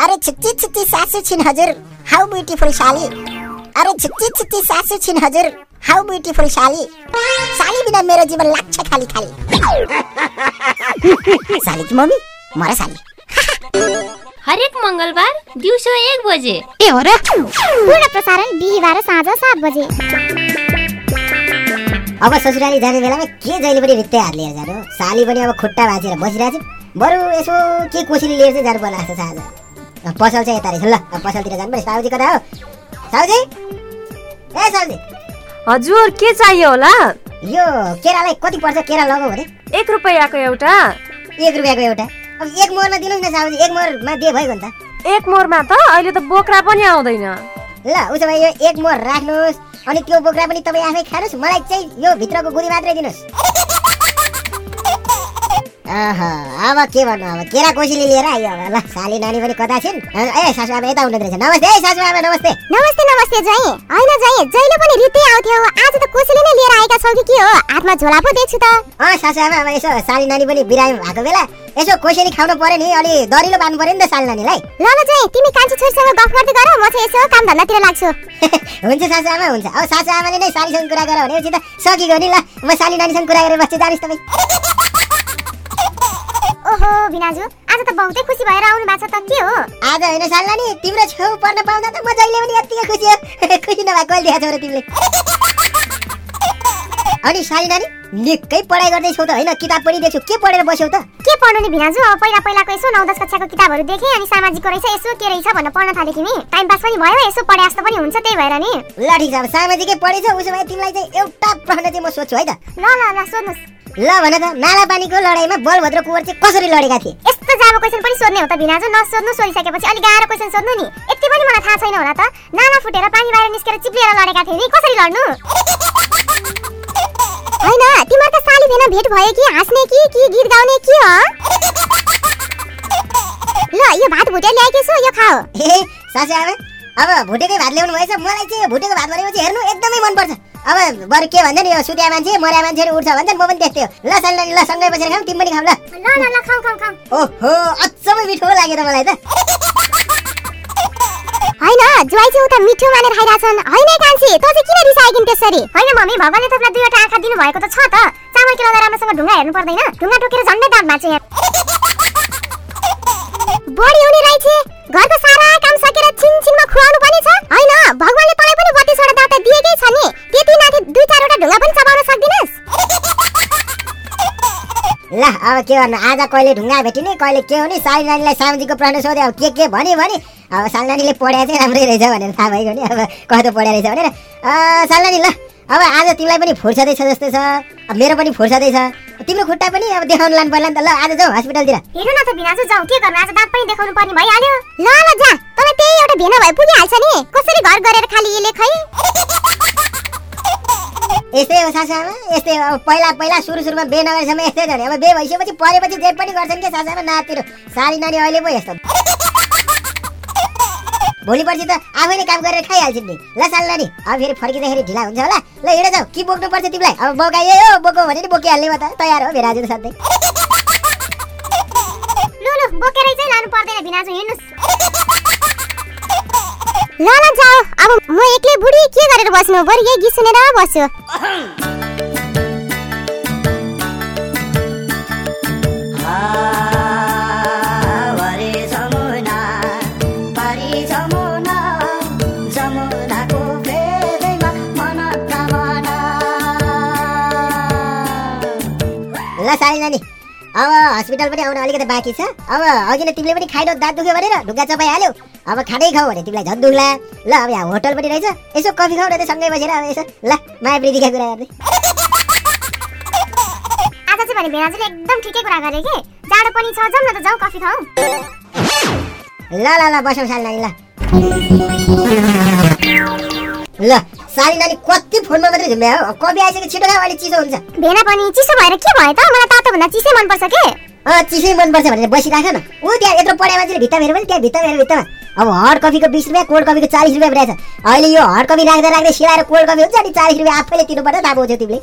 अरे छुच्ची छुच्ची सासू छिन् हजुर हाउ ब्युटिफुल साली। अरे छुच्ची छुच्ची सासू छिन् हजुर हाउ ब्युटिफुल साली। साली बिना मेरो जीवन लाग्छ खाली खाली। साली कि मम्मी? मर साली। हरेक मङ्गलबार दिउँसो एक बजे। ए हो र? पूर्ण प्रसारण बिहिबार साँझ सात बजे। अब ससुराली जाने बेलामा के जहिले पनि रित्तै हात लिएर जानु साली पनि अब खुट्टा भाँचेर बसिरहेको छ बरु यसो के कोसिली लिएर चाहिँ जानु पर्ला जस्तो छ आज। पसल चाहिँ यता रहेछ ल अब पसलतिर जानु पर्यो साउजी कता हो साउजी ए साउजी हजुर के चाहियो होला यो केरालाई कति पर्छ केरा लगाऊ भने एक रुपियाँको एउटा एक रुपियाँको एउटा अब एक मोहरमा दिनुहोस् न साउजी एक मोहरमा दिए भइगयो नि त एक मोरमा त अहिले त बोक्रा पनि आउँदैन ल उसो भए यो एक मोहर राख्नुहोस् अनि त्यो बोक्रा पनि तपाईँ आफै खानुहोस् मलाई चाहिँ यो भित्रको गुदी मात्रै दिनुहोस् अब के भन्नु अब केरा कोसीले लिएर आयो अब ल साली नानी पनि कता छिन् ए सासु आमा यता हुनुहुँदो रहेछ नमस्ते है सासु आमा नमस्ते नमस्ते नमस्ते जय होइन जय जहिले पनि रित्तै आउँथ्यो आज त कसैले नै लिएर आएका छौ कि के हो हातमा झोला पो देख्छु त अँ सासु आमा अब यसो साली नानी पनि बिरामी भएको बेला यसो कोसेली खानु पर्यो नि अलि दरिलो बाँध्नु पर्यो नि त साली नानीलाई ल ल जय तिमी कान्छी छोरीसँग गफ गर्दै गर म चाहिँ यसो काम धन्दातिर लाग्छु हुन्छ सासु आमा हुन्छ अब सासु आमाले नै सालीसँग कुरा गर भनेपछि त सकिगयो नि ल म साली नानीसँग कुरा गरेर बस्छु जानुहोस् तपाईँ ओहो बिनाजु आज त बहुतै खुसी भएर आउनु भएको छ त। के हो? आज होइन साली नानी तिम्रो छेउ पर्न पाउँदा त म जहिले पनि यत्तिकै खुसी हो। खुसी नभएको कहिले देखाएको छौ र तिमीले। अनि साली नानी निकै पढाइ गर्दैछौ त होइन? किताब पनि देख्छु के पढेर बस्यौ त? के पढ्नु नि बिनाजु? अब पहिला पहिलाको यसो नौ दस कक्षाको किताबहरू देखेँ अनि सामाजिकको रहेछ यसो के रहेछ भनेर पढ्न थालेँ तिमी टाइम पास पनि भयो यसो पढे जस्तो पनि हुन्छ त्यही भएर नि। ल ठिक छ अब सामाजिकै पढेछौ उसो भए तिमीलाई चाहिँ एउटा प्रश्न चाहिँ म सोध्छु है त? ल ल ल सोध्नुहोस् ल भन त नाला पानीको लडाइँमा बलभद्र कुँवर चाहिँ कसरी लडेका थिए? यस्तो जाबो क्वेसन पनि सोध्ने हो त बिनाजु नसोध्नु सोधिसकेपछि अलिक गाह्रो क्वेसन सोध्नु नि। यति पनि मलाई थाहा छैन होला त। नाला फुटेर पानी बाहिर निस्केर चिप्लिएर लडेका थिए नि कसरी लड्नु? होइन तिम्रो त साली भेन भेट भयो कि हाँस्ने कि कि गीत गाउने के हो? ल यो भात भुटेर ल्याएकै छु यो खाऊ ए सासु आमा अब भुटेकै भात ल्याउनु भएछ मलाई चाहिँ भुटेको भात भनेपछि हेर्नु एकदमै मनपर्छ। अब बरु के भन्छ नि यो सुत्या मान्छे मर्या मान्छेहरू उठ्छ भन्छ म पनि त्यस्तै हो। ल साली नानी ल सँगै बसेर खाऊँ तिमी पनि खाऊ ल ओहो अचम्मै मिठो लाग्यो त मलाई त। होइन जुवाई चाहिँ उता मिठो मानेर खाइरहेछन्। होइन कान्छी तँ चाहिँ किन रिसाएकिन् त्यसरी? होइन मम्मी भगवानले तपाईँलाई दुईवटा आँखा दिनुभएको त छ त। चामल किलो राम्रोसँग ढुङ्गा हेर्नु पर्दैन? ढुङ्गा टोकेर झन्डै दाँत भाँच्यो यहाँ। बढी हुने रहेछ। घरको सारा काम सकेर छिनछिनमा खुवाउनु पनि छ। अब के गर्नु? आज कहिले ढुङ्गा भेटिने कहिले के हुने? साली नानीलाई सामाजिकको प्रश्न सोध्यो अब के के भन्यो भने? अब साली नानीले पढ्या चाहिँ राम्रै रहेछ भनेर थाहा भइगयो नि अब कस्तो पढ्या रहेछ भनेर। अँ, साली नानी ल अब आज तिमीलाई पनि फुर्सदै छ जस्तो छ। अब मेरो पनि फुर्सदै छ। तिम्रो खुट्टा पनि अब देखाउनु लानु पर्ला नि त। ल आज जाउँ हस्पिटलतिर हेर्नु न त बिनाजु जाउँ। के गर्नु? आज दाँत पनि देखाउनु पर्ने भइहाल्यो। ल ल जा। तँलाई त्यही एउटा भेना भए पुगिहाल्छ नि। कसरी घर गरेर खाली यसले खै यस्तै हो सासु आमा यस्तै हो। अब पहिला पहिला सुरु सुरुमा बे नगरेसम्म यस्तै छ नि अब बे भइसकेपछि परेपछि जे पनि गर्छन् कि सासु आमा नातिर साली नानी अहिले पो यस्तो। भोलि पर्सि त आफै नै काम गरेर खाइहाल्छन् नि। ल साली नानी अब फेरि फर्किँदाखेरि ढिला हुन्छ होला। ल हिँड जाऊ। के बोक्नु पर्छ तिमीलाई? अब बोकाइए हो बोको भने नि बोकिहाल्ने म त। तयार हो भेराजु सधैँ। लु लु बोकेरै चाहिँ लानु पर्दैन बिनाजु हिँड्नुस्। ल ल जाऊ अब म एक्लै बुढी के गरेर बस्नु? बरु यही गीत सुनेर बस्छु। हरे जमुना पारी जमुना जमुनाको फेदैमा मन कामना ल साली नानी। अब हस्पिटल पनि आउन अलिकति बाँकी छ। अब अघि नै तिमीले पनि खाइलो दाँत दुख्यो भनेर ढुङ्गा चपाइहाल्यो। अब खाँदै खाऊ भने तिमीलाई झन् दुख्ला। ल अब यहाँ होटल पनि रहेछ। यसो कफी खाऊ न त सँगै बसेर अब यसो। ल माया प्रीतिका कुरा गर्दै आज चाहिँ भने बिनाजुले एकदम ठिकै कुरा गरे कि। जाडो पनि छ जाउँ न त जाउँ कफी खाउँ। ल ल ल बसौँ साली नानी ल। ल साली नानी कति फोनमा मात्रै झुम्ब्या हो? कफी आइसक्यो छिटो खाऊ अहिले चिसो हुन्छ। भेना पनि चिसो भएर के भयो त? मलाई तातो भन्दा चिसै मनपर्छ के? अँ चिसै मनपर्छ भनेर बसिराख न। ऊ त्यहाँ यत्रो पढाइ मान्छेले भित्ता हेऱ्यो भने त्यहाँ भित्ता हेऱ्यो भित्तामा। अब हट कफीको बिस रुपियाँ कोल्ड कफीको चालिस रुपियाँ परेको छ। अहिले यो हट कफी राख्दा राख्दै सिलाएर कोल्ड कफी हुन्छ अनि चालिस रुपियाँ आफैले तिर्नुपर्छ थाहा पाउँछौ तिमीले।